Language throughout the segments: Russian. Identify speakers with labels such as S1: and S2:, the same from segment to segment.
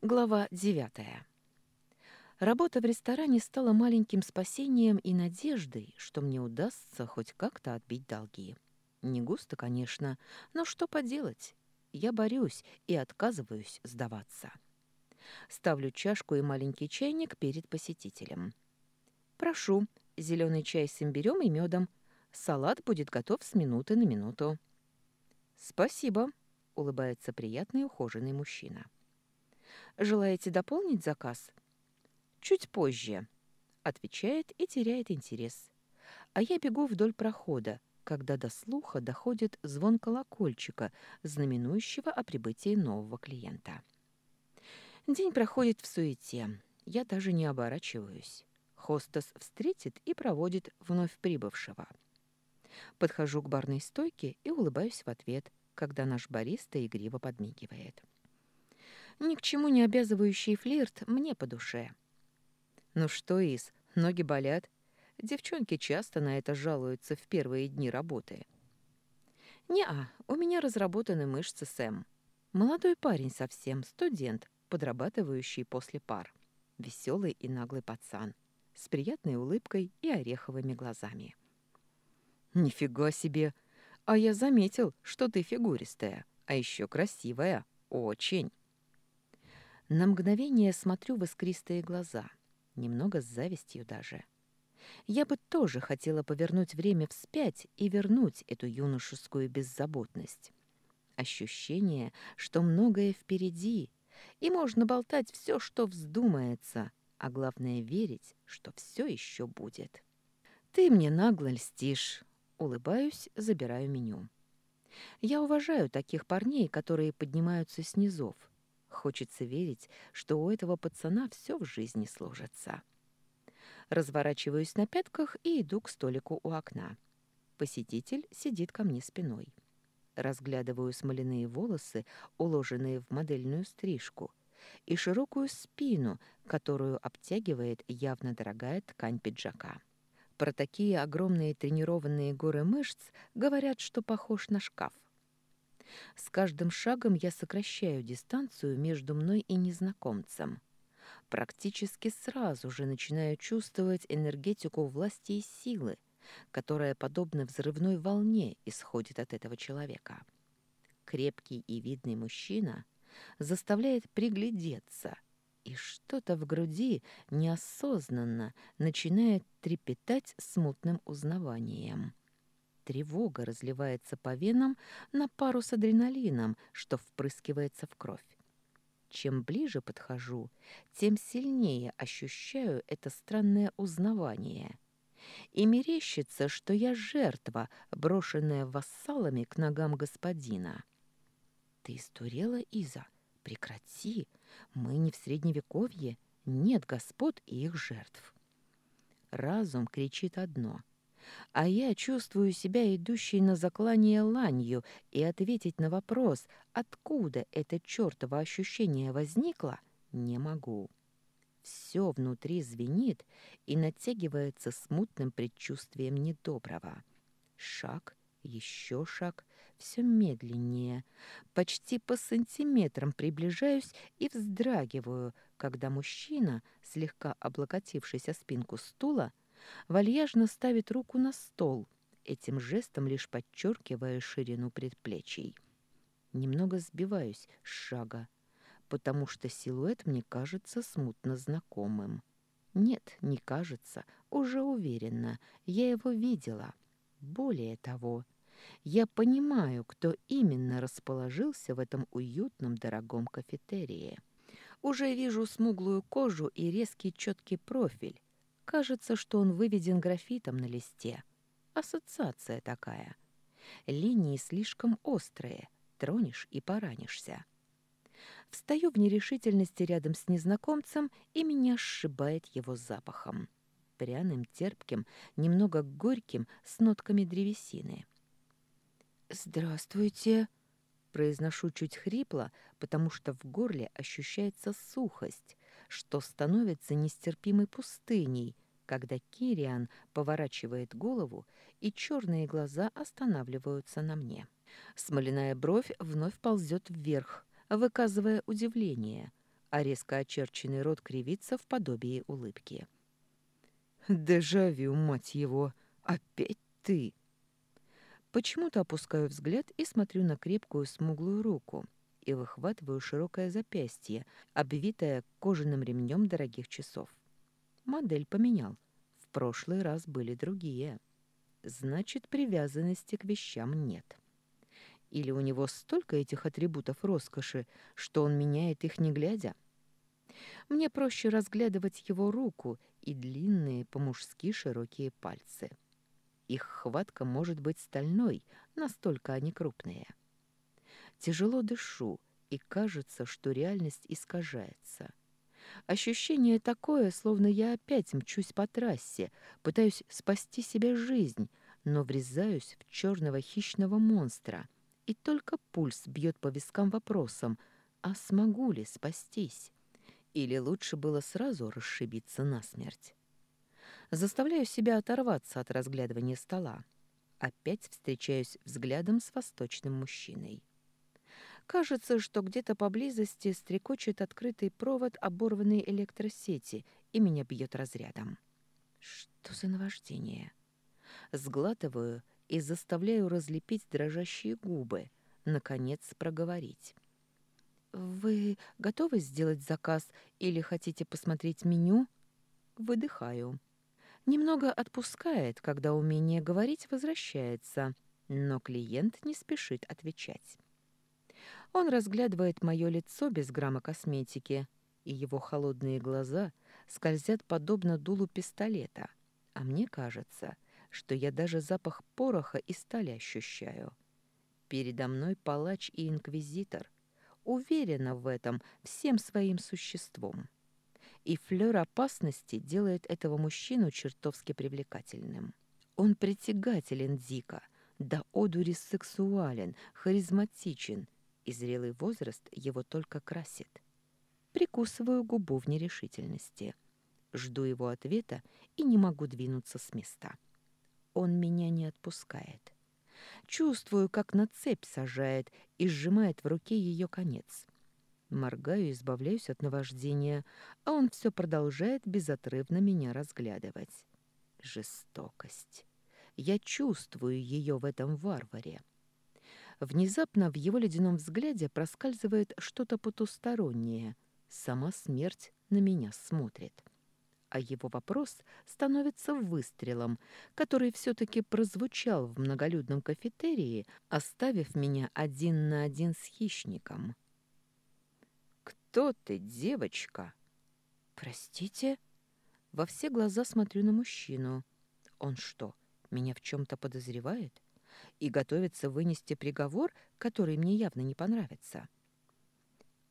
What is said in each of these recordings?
S1: Глава девятая. Работа в ресторане стала маленьким спасением и надеждой, что мне удастся хоть как-то отбить долги. Не густо, конечно, но что поделать? Я борюсь и отказываюсь сдаваться. Ставлю чашку и маленький чайник перед посетителем. «Прошу, зеленый чай с имбирем и медом. Салат будет готов с минуты на минуту». «Спасибо», — улыбается приятный ухоженный мужчина. Желаете дополнить заказ? Чуть позже, отвечает и теряет интерес. А я бегу вдоль прохода, когда до слуха доходит звон колокольчика, знаменующего о прибытии нового клиента. День проходит в суете. Я даже не оборачиваюсь. Хостес встретит и проводит вновь прибывшего. Подхожу к барной стойке и улыбаюсь в ответ, когда наш бариста игриво подмигивает. Ни к чему не обязывающий флирт мне по душе. Ну что, Ис, ноги болят? Девчонки часто на это жалуются в первые дни работы. Не-а, у меня разработаны мышцы Сэм. Молодой парень совсем, студент, подрабатывающий после пар. Веселый и наглый пацан, с приятной улыбкой и ореховыми глазами. «Нифига себе! А я заметил, что ты фигуристая, а еще красивая. Очень!» На мгновение смотрю в искристые глаза, немного с завистью даже. Я бы тоже хотела повернуть время вспять и вернуть эту юношескую беззаботность. Ощущение, что многое впереди, и можно болтать все, что вздумается, а главное верить, что все еще будет. «Ты мне нагло льстишь», — улыбаюсь, забираю меню. Я уважаю таких парней, которые поднимаются с низов, Хочется верить, что у этого пацана все в жизни сложится. Разворачиваюсь на пятках и иду к столику у окна. Посетитель сидит ко мне спиной. Разглядываю смоляные волосы, уложенные в модельную стрижку, и широкую спину, которую обтягивает явно дорогая ткань пиджака. Про такие огромные тренированные горы мышц говорят, что похож на шкаф. С каждым шагом я сокращаю дистанцию между мной и незнакомцем. Практически сразу же начинаю чувствовать энергетику власти и силы, которая, подобно взрывной волне, исходит от этого человека. Крепкий и видный мужчина заставляет приглядеться, и что-то в груди неосознанно начинает трепетать смутным узнаванием. Тревога разливается по венам на пару с адреналином, что впрыскивается в кровь. Чем ближе подхожу, тем сильнее ощущаю это странное узнавание. И мерещится, что я жертва, брошенная вассалами к ногам господина. «Ты истурела, Иза? Прекрати! Мы не в Средневековье, нет господ и их жертв». Разум кричит одно — а я чувствую себя идущей на заклание ланью, и ответить на вопрос, откуда это чёртово ощущение возникло, не могу. Все внутри звенит и натягивается смутным предчувствием недоброго. Шаг, еще шаг, все медленнее. Почти по сантиметрам приближаюсь и вздрагиваю, когда мужчина, слегка облокотившись о спинку стула, вальяжно ставит руку на стол, этим жестом лишь подчеркивая ширину предплечий. Немного сбиваюсь с шага, потому что силуэт мне кажется смутно знакомым. Нет, не кажется, уже уверена, я его видела. Более того, я понимаю, кто именно расположился в этом уютном дорогом кафетерии. Уже вижу смуглую кожу и резкий четкий профиль, Кажется, что он выведен графитом на листе. Ассоциация такая. Линии слишком острые, тронешь и поранишься. Встаю в нерешительности рядом с незнакомцем, и меня сшибает его запахом. Пряным, терпким, немного горьким, с нотками древесины. «Здравствуйте!» Произношу чуть хрипло, потому что в горле ощущается сухость, что становится нестерпимой пустыней, когда Кириан поворачивает голову, и черные глаза останавливаются на мне. Смоляная бровь вновь ползет вверх, выказывая удивление, а резко очерченный рот кривится в подобии улыбки. «Дежавю, мать его! Опять ты!» Почему-то опускаю взгляд и смотрю на крепкую смуглую руку и выхватываю широкое запястье, обвитое кожаным ремнем дорогих часов. Модель поменял. В прошлый раз были другие. Значит, привязанности к вещам нет. Или у него столько этих атрибутов роскоши, что он меняет их не глядя? Мне проще разглядывать его руку и длинные по-мужски широкие пальцы. Их хватка может быть стальной, настолько они крупные. Тяжело дышу, и кажется, что реальность искажается. Ощущение такое, словно я опять мчусь по трассе, пытаюсь спасти себе жизнь, но врезаюсь в черного хищного монстра, и только пульс бьет по вискам вопросом, а смогу ли спастись? Или лучше было сразу расшибиться насмерть? Заставляю себя оторваться от разглядывания стола. Опять встречаюсь взглядом с восточным мужчиной. Кажется, что где-то поблизости стрекочет открытый провод оборванной электросети и меня бьет разрядом. Что за наваждение? Сглатываю и заставляю разлепить дрожащие губы, наконец проговорить. «Вы готовы сделать заказ или хотите посмотреть меню?» Выдыхаю. Немного отпускает, когда умение говорить возвращается, но клиент не спешит отвечать. Он разглядывает мое лицо без грамма косметики, и его холодные глаза скользят подобно дулу пистолета, а мне кажется, что я даже запах пороха и стали ощущаю. Передо мной палач и инквизитор. Уверена в этом всем своим существом. И флёр опасности делает этого мужчину чертовски привлекательным. Он притягателен дико, да одури сексуален, харизматичен — и зрелый возраст его только красит. Прикусываю губу в нерешительности. Жду его ответа и не могу двинуться с места. Он меня не отпускает. Чувствую, как на цепь сажает и сжимает в руке ее конец. Моргаю и избавляюсь от наваждения, а он все продолжает безотрывно меня разглядывать. Жестокость. Я чувствую ее в этом варваре. Внезапно в его ледяном взгляде проскальзывает что-то потустороннее. Сама смерть на меня смотрит. А его вопрос становится выстрелом, который все-таки прозвучал в многолюдном кафетерии, оставив меня один на один с хищником. «Кто ты, девочка?» «Простите?» Во все глаза смотрю на мужчину. Он что, меня в чем-то подозревает? И готовится вынести приговор, который мне явно не понравится.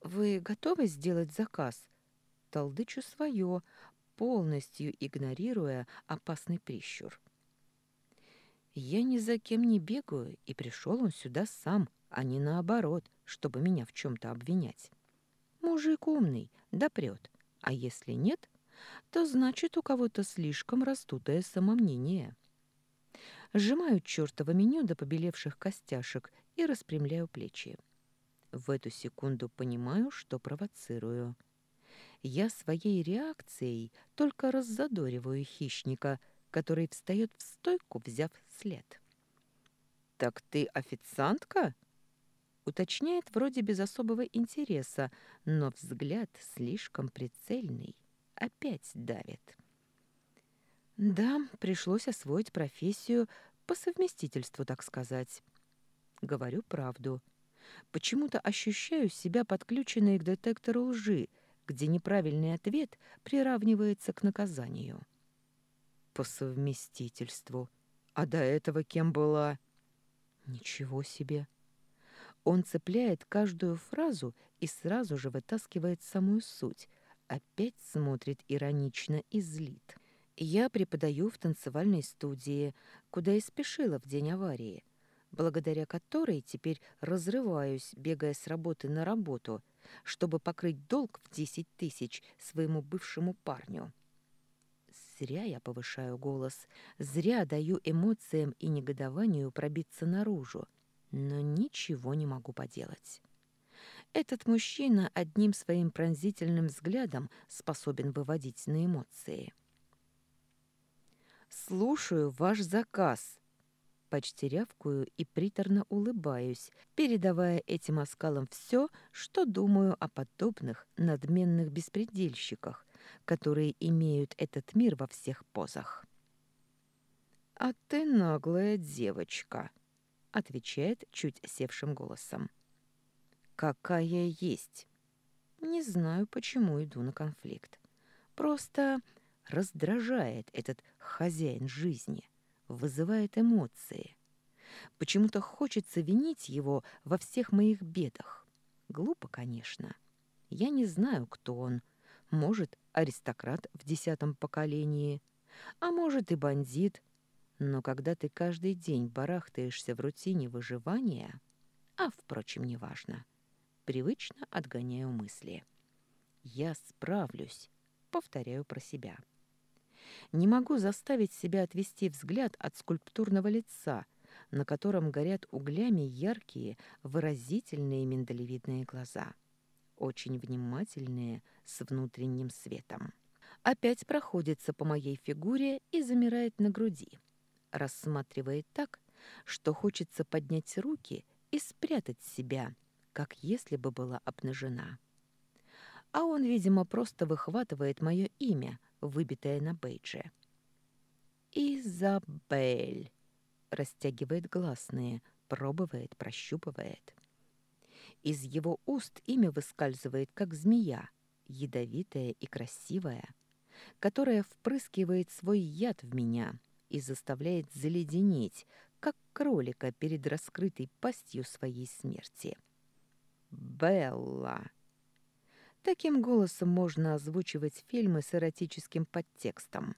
S1: «Вы готовы сделать заказ?» Толдычу свое, полностью игнорируя опасный прищур. «Я ни за кем не бегаю, и пришел он сюда сам, а не наоборот, чтобы меня в чем-то обвинять. Мужик умный, допрет, а если нет, то значит у кого-то слишком раздутое самомнение». Сжимаю чертово меню до побелевших костяшек и распрямляю плечи. В эту секунду понимаю, что провоцирую. Я своей реакцией только раззадориваю хищника, который встает в стойку, взяв след. «Так ты официантка?» Уточняет вроде без особого интереса, но взгляд слишком прицельный. Опять давит. Да, пришлось освоить профессию по совместительству, так сказать. Говорю правду. Почему-то ощущаю себя подключенной к детектору лжи, где неправильный ответ приравнивается к наказанию. По совместительству. А до этого кем была? Ничего себе. Он цепляет каждую фразу и сразу же вытаскивает самую суть. Опять смотрит иронично и злит. Я преподаю в танцевальной студии, куда и спешила в день аварии, благодаря которой теперь разрываюсь, бегая с работы на работу, чтобы покрыть долг в десять тысяч своему бывшему парню. Зря я повышаю голос, зря даю эмоциям и негодованию пробиться наружу, но ничего не могу поделать. Этот мужчина одним своим пронзительным взглядом способен выводить на эмоции. «Слушаю ваш заказ», почти рявкую и приторно улыбаюсь, передавая этим оскалам все, что думаю о подобных надменных беспредельщиках, которые имеют этот мир во всех позах. «А ты наглая девочка», — отвечает чуть севшим голосом. «Какая есть?» Не знаю, почему иду на конфликт. Просто раздражает этот хозяин жизни — вызывает эмоции. Почему-то хочется винить его во всех моих бедах. Глупо, конечно. Я не знаю, кто он. Может, аристократ в десятом поколении, а может и бандит. Но когда ты каждый день барахтаешься в рутине выживания, а, впрочем, неважно, привычно отгоняю мысли. Я справлюсь, повторяю про себя. Не могу заставить себя отвести взгляд от скульптурного лица, на котором горят углями яркие, выразительные миндалевидные глаза, очень внимательные, с внутренним светом. Опять проходится по моей фигуре и замирает на груди. Рассматривает так, что хочется поднять руки и спрятать себя, как если бы была обнажена. А он, видимо, просто выхватывает мое имя, выбитое на бейдже. «Изабель!» — растягивает гласные, пробывает, прощупывает. Из его уст имя выскальзывает, как змея, ядовитая и красивая, которая впрыскивает свой яд в меня и заставляет заледенеть, как кролика перед раскрытой пастью своей смерти. «Белла!» Таким голосом можно озвучивать фильмы с эротическим подтекстом.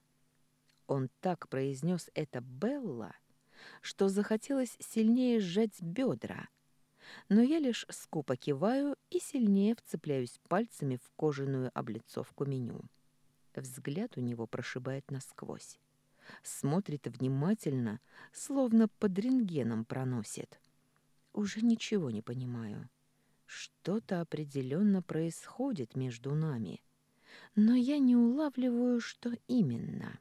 S1: Он так произнес это Белла, что захотелось сильнее сжать бедра. Но я лишь скупо киваю и сильнее вцепляюсь пальцами в кожаную облицовку меню. Взгляд у него прошибает насквозь. Смотрит внимательно, словно под рентгеном проносит. Уже ничего не понимаю. Что-то определенно происходит между нами, но я не улавливаю, что именно.